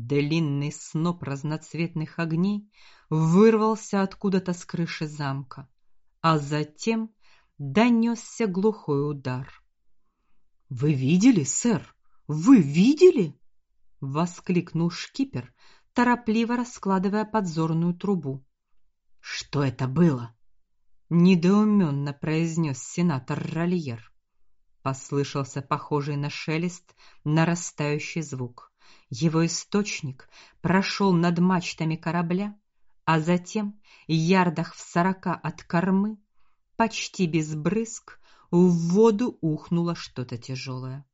Длинный сноп разноцветных огней вырвался откуда-то с крыши замка, а затем донесся глухой удар. Вы видели, сэр? Вы видели? воскликнул шкипер, торопливо раскладывая подзорную трубу. Что это было? недоуменно произнес сенатор Рольер. Послышался похожий на шелест нарастающий звук. Его источник прошел над мачтами корабля, а затем, ярдах в сорока от кормы, почти без брызг, в воду ухнуло что-то тяжелое.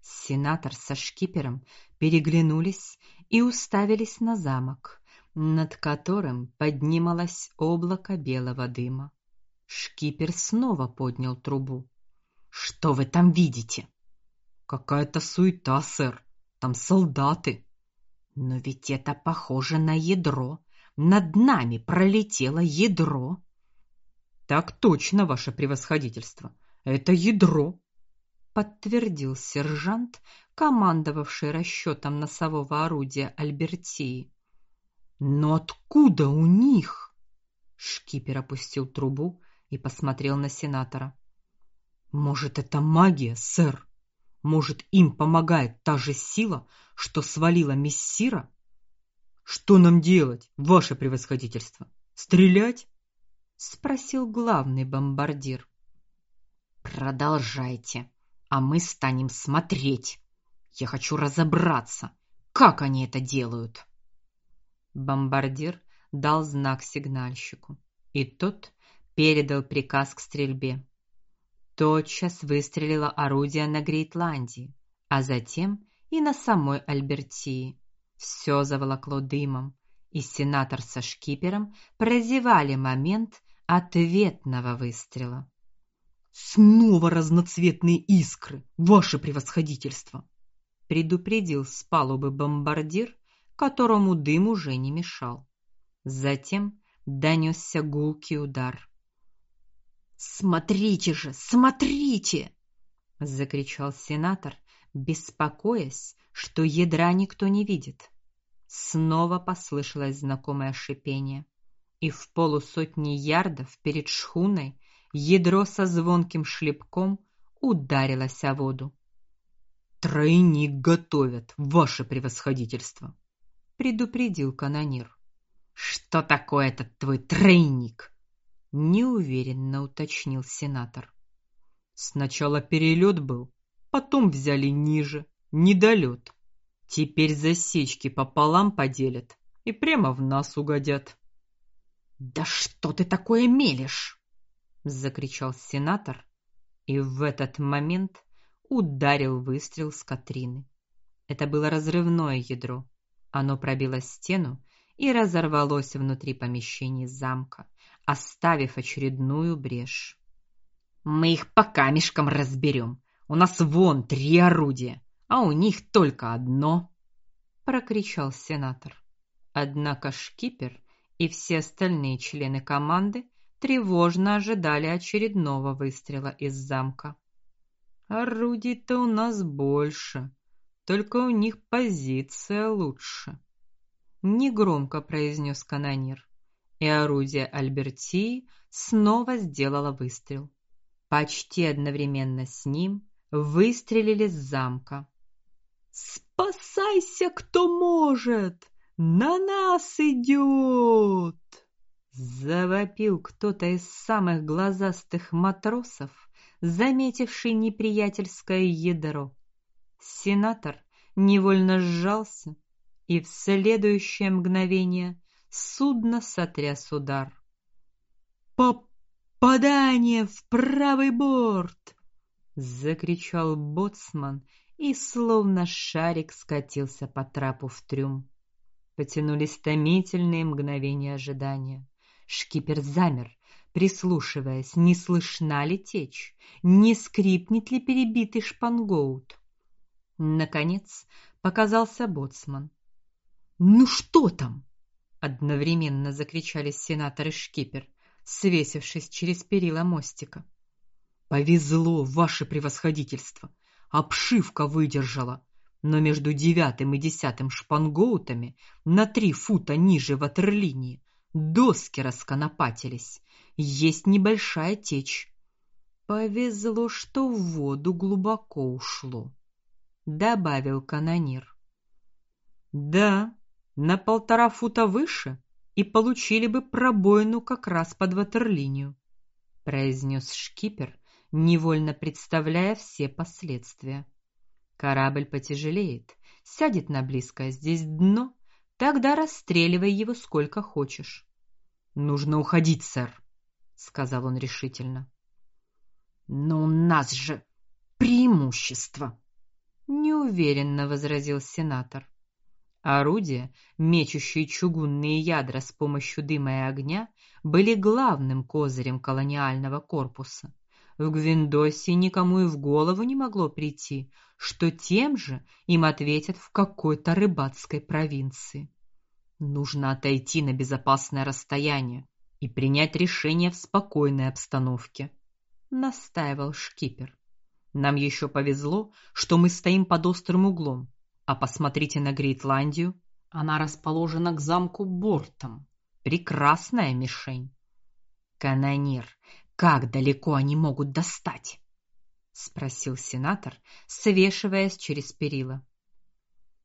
Сенатор со шкипером переглянулись и уставились на замок, над которым поднималось облако белого дыма. Шкипер снова поднял трубу. Что вы там видите? Какая-то суета, сэр. Там солдаты. Но ведь это похоже на ядро. Над нами пролетело ядро. Так точно, ваше превосходительство. Это ядро, подтвердил сержант, командовавший расчетом носового орудия Альбертии. Но откуда у них? Шкипер опустил трубу и посмотрел на сенатора. Может, это магия, сэр? Может, им помогает та же сила, что свалила мессира? Что нам делать, ваше превосходительство? Стрелять? спросил главный бомбардир. Продолжайте, а мы станем смотреть. Я хочу разобраться, как они это делают. Бомбардир дал знак сигнальщику, и тот передал приказ к стрельбе. Тотчас выстрелило орудие на Грейтландии, а затем и на самой Альбертии. Все заволокло дымом, и сенатор со шкипером прозевали момент ответного выстрела. Снова разноцветные искры, ваше превосходительство, предупредил с палубы бомбардир, которому дым уже не мешал. Затем донесся гулкий удар. Смотрите же, смотрите, закричал сенатор, беспокоясь, что ядра никто не видит. Снова послышалось знакомое шипение, и в полусотни ярдов перед шхуной ядро со звонким шлепком ударилось о воду. Тройник готовят, ваше превосходительство, предупредил канонир. Что такое этот твой тройник? Неуверенно уточнил сенатор. Сначала перелет был, потом взяли ниже, недолет. Теперь засечки пополам поделят и прямо в нас угодят. Да что ты такое мелешь? закричал сенатор, и в этот момент ударил выстрел с Катрины. Это было разрывное ядро. Оно пробило стену и разорвалось внутри помещения замка, оставив очередную брешь. Мы их по камешкам разберем. У нас вон три орудия, а у них только одно, прокричал сенатор. Однако шкипер и все остальные члены команды тревожно ожидали очередного выстрела из замка. Орудий-то у нас больше, только у них позиция лучше, негромко произнес канонир. И орудие Альбертии снова сделало выстрел. Почти одновременно с ним выстрелили с замка. Спасайся, кто может! На нас идет! Завопил кто-то из самых глазастых матросов, заметивший неприятельское ядро. Сенатор невольно сжался, и в следующее мгновение судно сотряс удар. Попадание в правый борт! закричал боцман и словно шарик скатился по трапу в трюм. Потянулись томительные мгновения ожидания. Шкипер замер, прислушиваясь, не слышна ли течь, не скрипнет ли перебитый шпангоут. Наконец показался боцман. "Ну что там?" Одновременно закричали сенатор и шкипер, свесившись через перила мостика. "Повезло, ваше превосходительство. Обшивка выдержала. но между девятым и десятым шпангоутами на три фута ниже ватерлинии доски расконопатились. Есть небольшая течь. Повезло, что в воду глубоко ушло, добавил канонир. Да, на полтора фута выше и получили бы пробоину как раз под ватерлинию, произнес шкипер, невольно представляя все последствия. Корабль потяжелеет, сядет на близкое здесь дно, тогда расстреливай его сколько хочешь. Нужно уходить, сэр, сказал он решительно. Но у нас же преимущество, неуверенно возразил сенатор. Орудия, мечущие чугунные ядра с помощью дыма и огня, были главным козырем колониального корпуса. В Гвиндосе никому и в голову не могло прийти, что тем же им ответят в какой-то рыбацкой провинции. Нужно отойти на безопасное расстояние и принять решение в спокойной обстановке, настаивал шкипер. Нам еще повезло, что мы стоим под острым углом. А посмотрите на Грейтландию, она расположена к замку бортом. Прекрасная мишень. Канонир, как далеко они могут достать? спросил сенатор, свешиваясь через перила.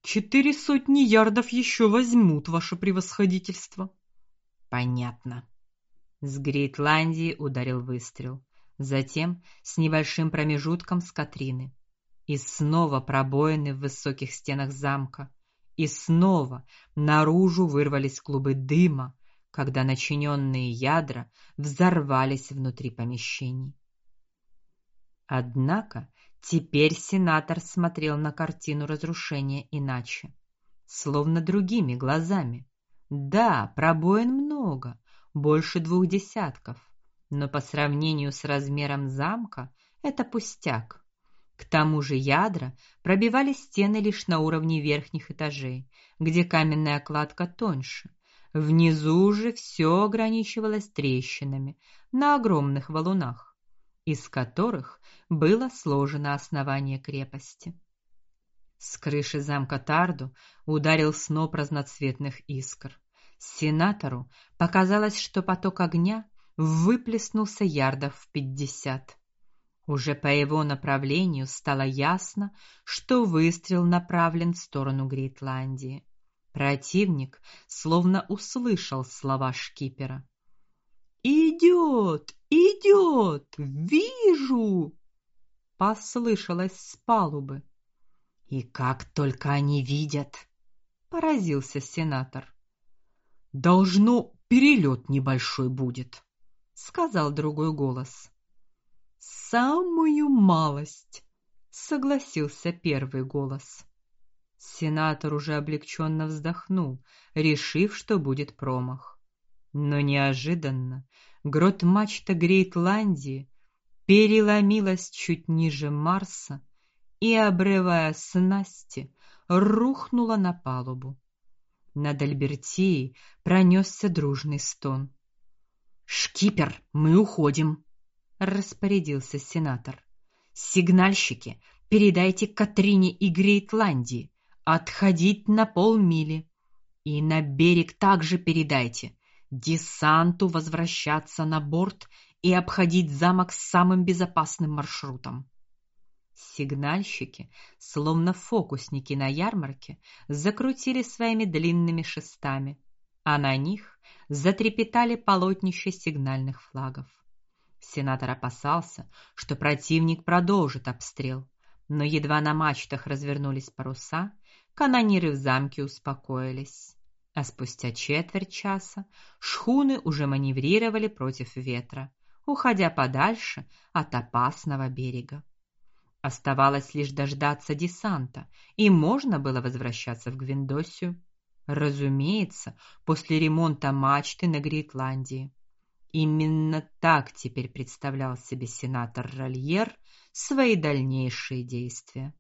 Четыре сотни ярдов еще возьмут, ваше превосходительство. Понятно. С Грейтландии ударил выстрел, затем с небольшим промежутком с Катрины. И снова пробоины в высоких стенах замка, и снова наружу вырвались клубы дыма, когда начиненные ядра взорвались внутри помещений. Однако теперь сенатор смотрел на картину разрушения иначе, словно другими глазами. Да, пробоин много, больше двух десятков, но по сравнению с размером замка это пустяк. К тому же ядра пробивали стены лишь на уровне верхних этажей, где каменная кладка тоньше. Внизу же все ограничивалось трещинами на огромных валунах, из которых было сложено основание крепости. С крыши замка Тарду ударил сноп разноцветных искр. Сенатору показалось, что поток огня выплеснулся ярдов в пятьдесят. Уже по его направлению стало ясно, что выстрел направлен в сторону Гритландии. Противник словно услышал слова шкипера. Идет, идет, вижу, послышалось с палубы. И как только они видят, поразился сенатор. Должно перелет небольшой будет, сказал другой голос. Самую малость, согласился первый голос. Сенатор уже облегченно вздохнул, решив, что будет промах. Но неожиданно грот мачта Грейтландии переломилась чуть ниже Марса и, обрывая снасти, рухнула на палубу. Над Альбертией пронесся дружный стон. Шкипер, мы уходим, распорядился сенатор. Сигнальщики, передайте Катрине и Грейтландии, отходить на полмили. И на берег также передайте десанту возвращаться на борт и обходить замок самым безопасным маршрутом. Сигнальщики, словно фокусники на ярмарке, закрутили своими длинными шестами, а на них затрепетали полотнища сигнальных флагов. Сенатор опасался, что противник продолжит обстрел, но едва на мачтах развернулись паруса, канониры в замке успокоились. А спустя четверть часа шхуны уже маневрировали против ветра, уходя подальше от опасного берега. Оставалось лишь дождаться десанта, и можно было возвращаться в Гвиндосию. Разумеется, после ремонта мачты на Гритландии. Именно так теперь представлял себе сенатор Рольер свои дальнейшие действия.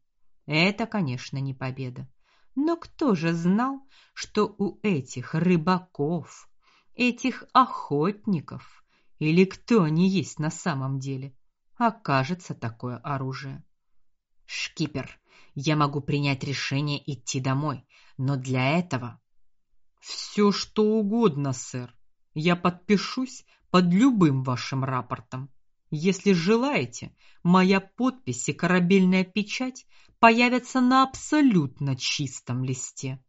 Это, конечно, не победа. Но кто же знал, что у этих рыбаков, этих охотников или кто они есть на самом деле, окажется такое оружие? Шкипер, я могу принять решение идти домой, но для этого все что угодно, сэр. Я подпишусь под любым вашим рапортом. Если желаете, моя подпись и корабельная печать появятся на абсолютно чистом листе.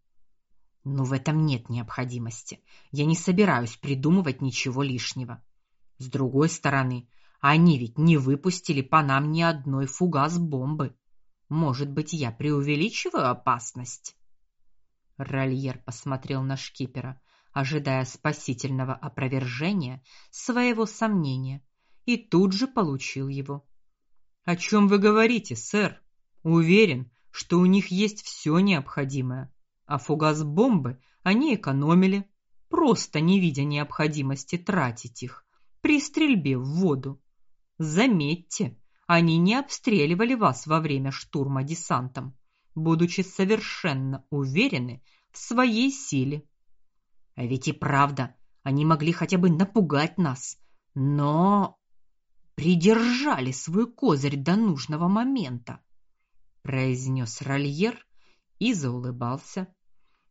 Но в этом нет необходимости. Я не собираюсь придумывать ничего лишнего. С другой стороны, они ведь не выпустили по нам ни одной фугас-бомбы. Может быть, я преувеличиваю опасность? Рольер посмотрел на шкипера, ожидая спасительного опровержения своего сомнения, и тут же получил его. О чем вы говорите, сэр? Уверен, что у них есть все необходимое, а фугас-бомбы они экономили, просто не видя необходимости тратить их при стрельбе в воду. Заметьте, они не обстреливали вас во время штурма десантом, будучи совершенно уверены в своей силе. А ведь и правда, они могли хотя бы напугать нас, но придержали свой козырь до нужного момента, произнес Рольер и заулыбался.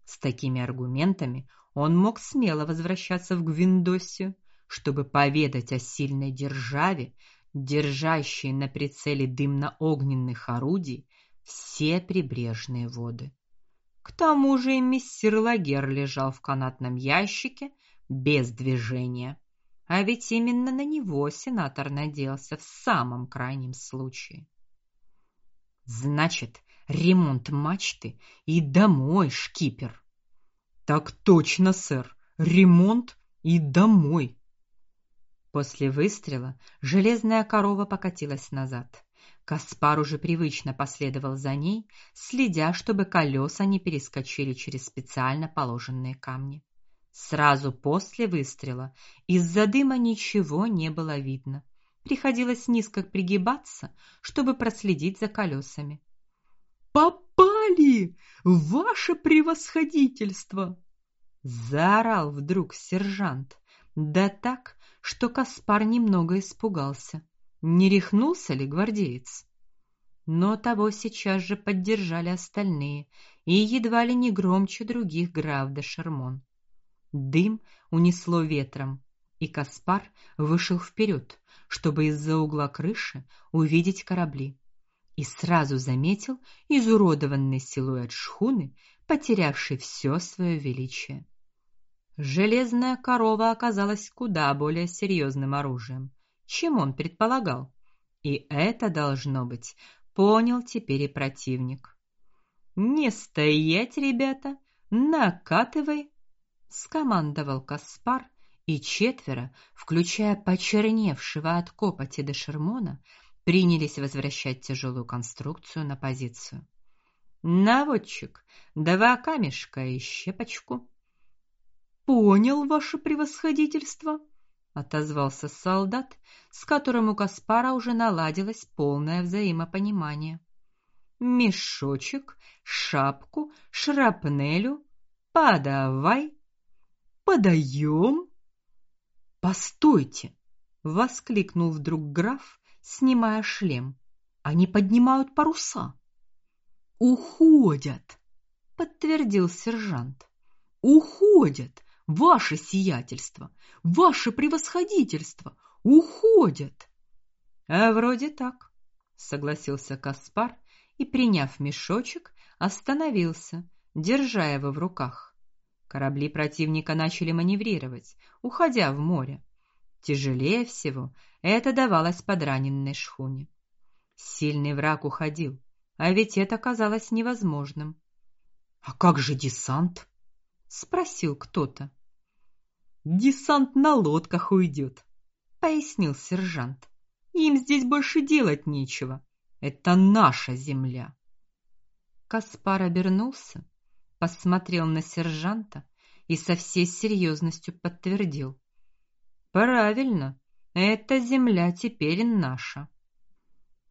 С такими аргументами он мог смело возвращаться в Гвиндосию, чтобы поведать о сильной державе, держащей на прицеле дымно-огненных орудий все прибрежные воды. К тому же и мистер Лагер лежал в канатном ящике без движения. А ведь именно на него сенатор надеялся в самом крайнем случае. Значит, ремонт мачты и домой, шкипер. Так точно, сэр. Ремонт и домой. После выстрела железная корова покатилась назад. Каспар уже привычно последовал за ней, следя, чтобы колеса не перескочили через специально положенные камни. Сразу после выстрела из-за дыма ничего не было видно. Приходилось низко пригибаться, чтобы проследить за колесами. Попали, ваше превосходительство, заорал вдруг сержант. Да так, что Каспар немного испугался. Не рехнулся ли гвардеец? Но того сейчас же поддержали остальные, и едва ли не громче других граф де Шермон. Дым унесло ветром, и Каспар вышел вперед, чтобы из-за угла крыши увидеть корабли. И сразу заметил изуродованный силуэт шхуны, потерявшей все свое величие. Железная корова оказалась куда более серьезным оружием, чем он предполагал. И это должно быть, понял теперь и противник. Не стоять, ребята, накатывай, скомандовал Каспар, и четверо, включая почерневшего от копоти до Шермона, принялись возвращать тяжелую конструкцию на позицию. Наводчик, два камешка и щепочку. Понял, ваше превосходительство, отозвался солдат, с которым у Каспара уже наладилось полное взаимопонимание. Мешочек, шапку, шрапнелю, подавай. Подаем. Постойте, воскликнул вдруг граф, снимая шлем. Они поднимают паруса. Уходят, подтвердил сержант. Уходят. Ваше сиятельство, ваше превосходительство, уходят. А вроде так, согласился Каспар и, приняв мешочек, остановился, держа его в руках. Корабли противника начали маневрировать, уходя в море. Тяжелее всего это давалось подраненной шхуне. Сильный враг уходил, а ведь это казалось невозможным. А как же десант? спросил кто-то. Десант на лодках уйдет, пояснил сержант. Им здесь больше делать нечего. Это наша земля. Каспар обернулся, посмотрел на сержанта и со всей серьезностью подтвердил: "Правильно, эта земля теперь наша".